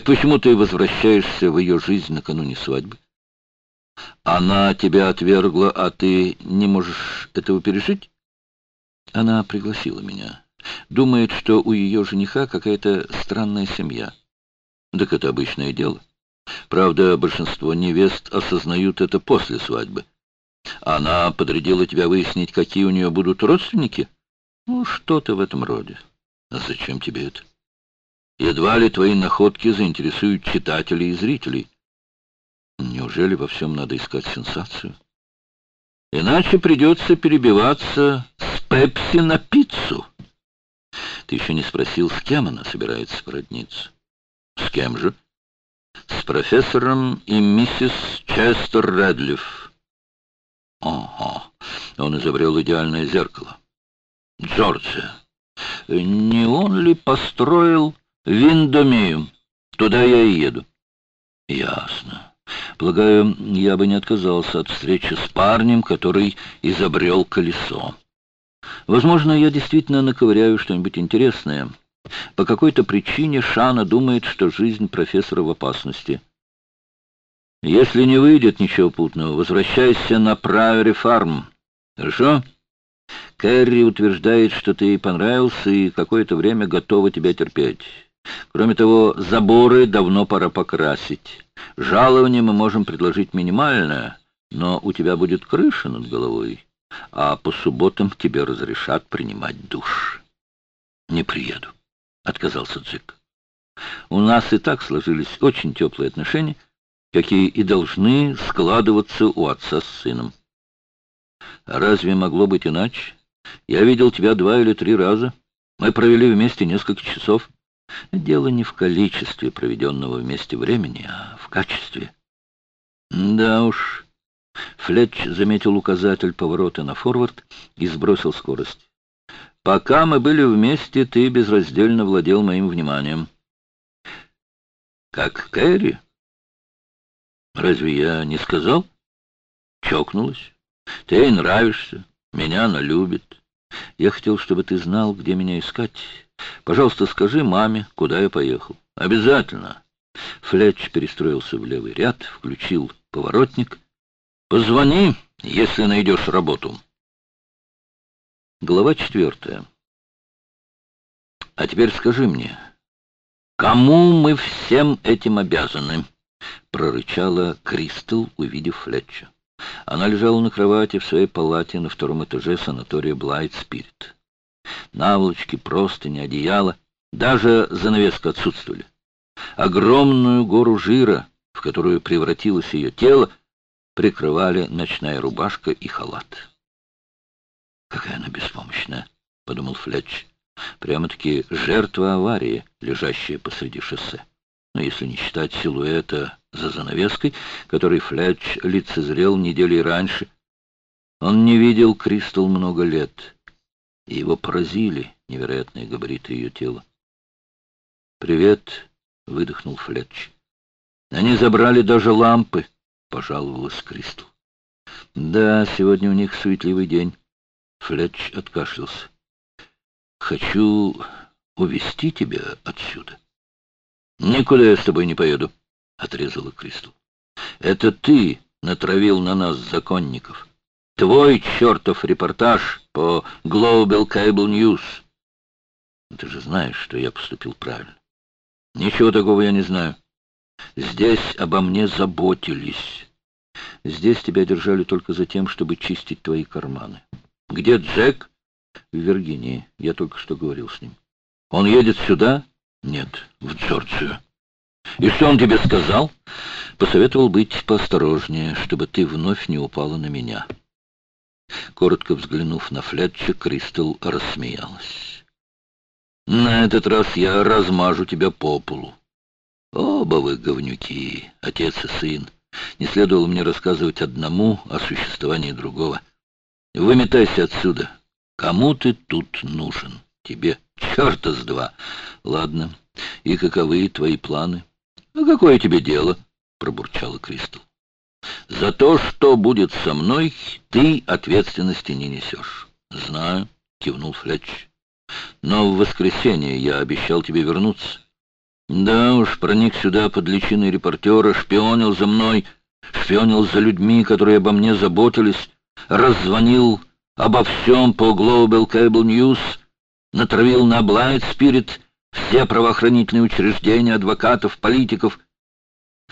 Так почему ты возвращаешься в ее жизнь накануне свадьбы? Она тебя отвергла, а ты не можешь этого пережить? Она пригласила меня. Думает, что у ее жениха какая-то странная семья. Так это обычное дело. Правда, большинство невест осознают это после свадьбы. Она подрядила тебя выяснить, какие у нее будут родственники? Ну, что-то в этом роде. А зачем тебе это? Едва ли твои находки заинтересуют читателей и зрителей. Неужели во всем надо искать сенсацию? Иначе придется перебиваться с пепси на пиццу. Ты еще не спросил, с кем она собирается породниться? С кем же? С профессором и миссис Честер Рэдлиф. Ага, он изобрел идеальное зеркало. Джорджия. Не он ли построил Виндомию? Туда я и еду. Ясно. Полагаю, я бы не отказался от встречи с парнем, который изобрел колесо. Возможно, я действительно наковыряю что-нибудь интересное. По какой-то причине Шана думает, что жизнь профессора в опасности. Если не выйдет ничего путного, возвращайся на Прайори Фарм. Хорошо? Кэрри утверждает, что ты ей понравился и какое-то время готова тебя терпеть. Кроме того, заборы давно пора покрасить. Жалование мы можем предложить минимальное, но у тебя будет крыша над головой, а по субботам тебе разрешат принимать душ. Не приеду, — отказался Джек. У нас и так сложились очень теплые отношения, какие и должны складываться у отца с сыном. Разве могло быть иначе? Я видел тебя два или три раза. Мы провели вместе несколько часов. Дело не в количестве проведенного вместе времени, а в качестве. Да уж. Флетч заметил указатель поворота на форвард и сбросил скорость. Пока мы были вместе, ты безраздельно владел моим вниманием. Как Кэрри? Разве я не сказал? Чокнулась. Ты ей нравишься, меня она любит. Я хотел, чтобы ты знал, где меня искать. Пожалуйста, скажи маме, куда я поехал. Обязательно. Флетч перестроился в левый ряд, включил поворотник. Позвони, если найдешь работу. Глава четвертая. А теперь скажи мне, кому мы всем этим обязаны? Прорычала Кристал, увидев Флетча. Она лежала на кровати в своей палате на втором этаже санатория Блайт Спирит. Наволочки, простыни, одеяло, даже занавеска отсутствовали. Огромную гору жира, в которую превратилось ее тело, прикрывали ночная рубашка и халат. «Какая она беспомощная!» — подумал Флетч. «Прямо-таки жертва аварии, лежащая посреди шоссе. Но если не считать силуэта за занавеской, который Флетч лицезрел недели раньше, он не видел Кристал много лет» и его поразили невероятные габариты ее тела. «Привет», — выдохнул Флетч. «Они забрали даже лампы», — пожаловалась Кристал. «Да, сегодня у них суетливый день». Флетч откашлялся. «Хочу увести тебя отсюда». «Никуда я с тобой не поеду», — отрезала Кристал. «Это ты натравил на нас законников». Твой чертов репортаж по Global Cable News. Ты же знаешь, что я поступил правильно. Ничего такого я не знаю. Здесь обо мне заботились. Здесь тебя держали только за тем, чтобы чистить твои карманы. Где Джек? В Виргинии. Я только что говорил с ним. Он едет сюда? Нет, в Джорджию. И что он тебе сказал? Посоветовал быть поосторожнее, чтобы ты вновь не упала на меня. Коротко взглянув на Флетча, Кристал рассмеялась. «На этот раз я размажу тебя по полу. Оба вы говнюки, отец и сын. Не следовало мне рассказывать одному о существовании другого. Выметайся отсюда. Кому ты тут нужен? Тебе. Черта с два. Ладно. И каковы твои планы? А какое тебе дело? Пробурчала Кристал. За то, что будет со мной, ты ответственности не несешь. Знаю, кивнул Флетч. Но в воскресенье я обещал тебе вернуться. Да уж, проник сюда под личиной репортера, шпионил за мной, шпионил за людьми, которые обо мне заботились, раззвонил обо всем по Global Cable News, натравил на Blight Spirit все правоохранительные учреждения, адвокатов, политиков —